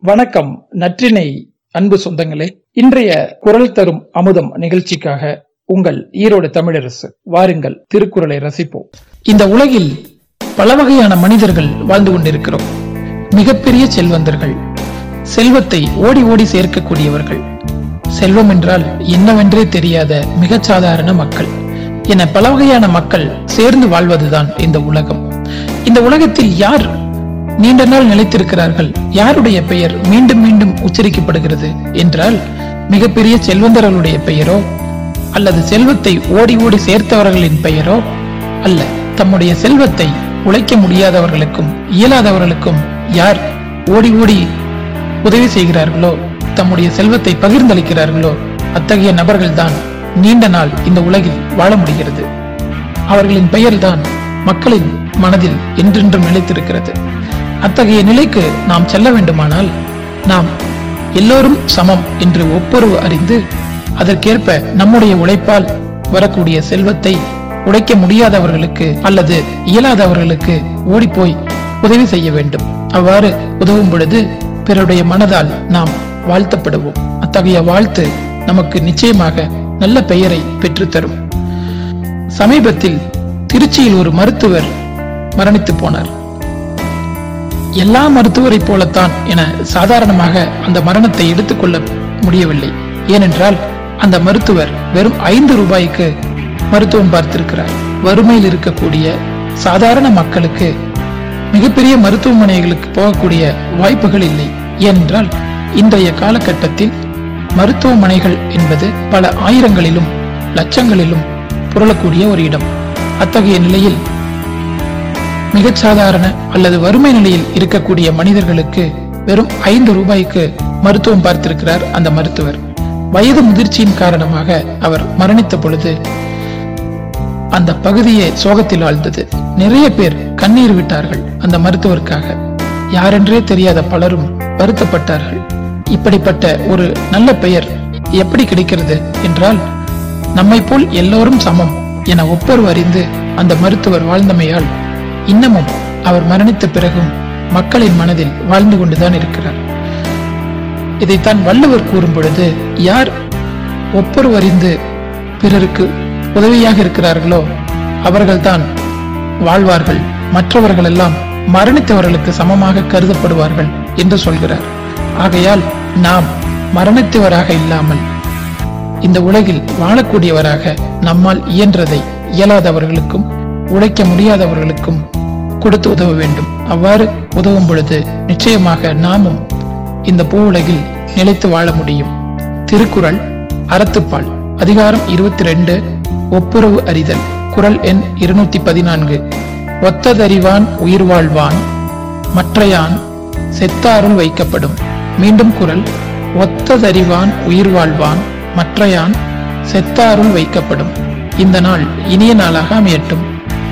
வணக்கம் நற்றினை அன்பு சொந்தங்களே. இன்றைய குரல் தரும் அமுதம் நிகழ்ச்சிக்காக உங்கள் ஈரோடு தமிழரசு வாருங்கள் திருக்குறளை ரசிப்போம். இந்த உலகில் பல வகையான மனிதர்கள் வாழ்ந்து கொண்டிருக்கிறோம். மிகப்பெரிய செல்வந்தர்கள் செல்வத்தை ஓடி ஓடி சேர்க்கக்கூடியவர்கள். செல்வம் என்றால் என்னவென்றே தெரியாத மிகச்சாதாரண மக்கள். என பல வகையான மக்கள் சேர்ந்து வாழ்வதுதான் இந்த உலகம். இந்த உலகத்தில் யார் நீண்ட நாள் நிலைத்திருக்கிறார்கள். யாருடைய பெயர் மீண்டும் மீண்டும் உச்சரிக்கப்படுகிறது என்றால் மிகப்பெரிய செல்வந்தர்களுடைய பெயரோ அல்லது செல்வத்தை ஓடி ஓடி சேர்த்தவர்களின் பெயரோ அல்ல. தம்முடைய செல்வத்தை உழைக்க முடியாதவர்களுக்கும் இயலாதவர்களுக்கும் யார் ஓடி ஓடி உதவி செய்கிறார்களோ தம்முடைய செல்வத்தை பகிர்ந்தளிக்கிறார்களோ அத்தகைய நபர்கள்தான் நீண்ட நாள் இந்த உலகில் வாழ முடிகிறது. அவர்களின் பெயர்தான் மக்களின் மனதில் என்றென்றும் நிலைத்திருக்கிறது. அத்தகைய நிலைக்கு நாம் செல்ல வேண்டுமானால் நாம் எல்லோரும் சமம் என்று ஒப்புரவு அறிந்து அதற்கேற்ப நம்முடைய உழைப்பால் வரக்கூடிய செல்வத்தை உடைக்க முடியாதவர்களுக்கு அல்லது இயலாதவர்களுக்கு ஓடிப்போய் உதவி செய்ய வேண்டும். அவ்வாறு உதவும் பொழுது பிறருடைய மனதால் நாம் வாழ்த்தப்படுவோம். அத்தகைய வாழ்த்து நமக்கு நிச்சயமாக நல்ல பெயரை பெற்றுத்தரும். சமீபத்தில் திருச்சியில் ஒரு மருத்துவர் மரணித்து போனார். எல்லா மருத்துவரை போலத்தான் என சாதாரணமாக அந்த மரணத்தை எடுத்துக்கொள்ள முடியவில்லை. ஏனென்றால் அந்த மருத்துவர் வெறும் ஐந்து ரூபாய்க்கு மருத்துவம் பார்த்திருக்கிறார். வறுமையில் இருக்கக்கூடிய சாதாரண மக்களுக்கு மிகப்பெரிய மருத்துவமனைகளுக்கு போகக்கூடிய வாய்ப்புகள் இல்லை. ஏனென்றால் இன்றைய காலகட்டத்தில் மருத்துவமனைகள் என்பது பல ஆயிரங்களிலும் லட்சங்களிலும் புரளக்கூடிய ஒரு இடம். அத்தகைய நிலையில் மிகச் சாதாரண அல்லது வறுமை நிலையில் இருக்கக்கூடிய மனிதர்களுக்கு வெறும் ஐந்து ரூபாய்க்கு மருத்துவம் பார்த்திருக்கிறார் அந்த மருத்துவர். வயது முதிர்ச்சியின் காரணமாக அவர் மரணித்த பொழுது அந்த பகுதியே சோகத்தில் ஆழ்ந்தது. நிறைய பேர் கண்ணீர் விட்டார்கள் அந்த மருத்துவருக்காக. யாரென்றே தெரியாத பலரும் வருத்தப்பட்டார்கள். இப்படிப்பட்ட ஒரு நல்ல பெயர் எப்படி கிடைக்கிறது என்றால் நம்மை போல் எல்லோரும் சமம் என ஒப்பர் அறிந்து அந்த மருத்துவர் வாழ்ந்தமையால் இன்னமும் அவர் மரணித்த பிறகும் மக்களின் மனதில் வாழ்ந்து கொண்டுதான் இருக்கிறார். இதைத்தான் வள்ளுவர் கூறும் பொழுது யார் ஒப்பொருவறிந்து பிறருக்கு உதவியாக இருக்கிறார்களோ அவர்கள்தான் வாழ்வார்கள். மற்றவர்கள் எல்லாம் மரணித்தவர்களுக்கு சமமாக கருதப்படுவார்கள் என்று சொல்கிறார். ஆகையால் நாம் மரணித்தவராக இல்லாமல் இந்த உலகில் வாழக்கூடியவராக நம்மால் இயன்றதை இயலாதவர்களுக்கும் உழைக்க முடியாதவர்களுக்கும் கொடுத்து உதவ வேண்டும். அவ்வாறு உதவும் பொழுது நிச்சயமாக நாமும் இந்த பூ உலகில் நிலைத்து வாழ முடியும். திருக்குறள் அறத்துப்பால் அதிகாரம் இருபத்தி ரெண்டு ஒப்புரவு அறிதல் குரல் எண் இருநூத்தி பதினான்கு ஒத்ததறிவான் உயிர் வாழ்வான் மற்றையான் செத்தாருள் வைக்கப்படும். மீண்டும் குரல் ஒத்ததறிவான் உயிர் வாழ்வான் மற்றையான் செத்தாருள் வைக்கப்படும். இந்த நாள் இனிய நாளாக அமையட்டும்.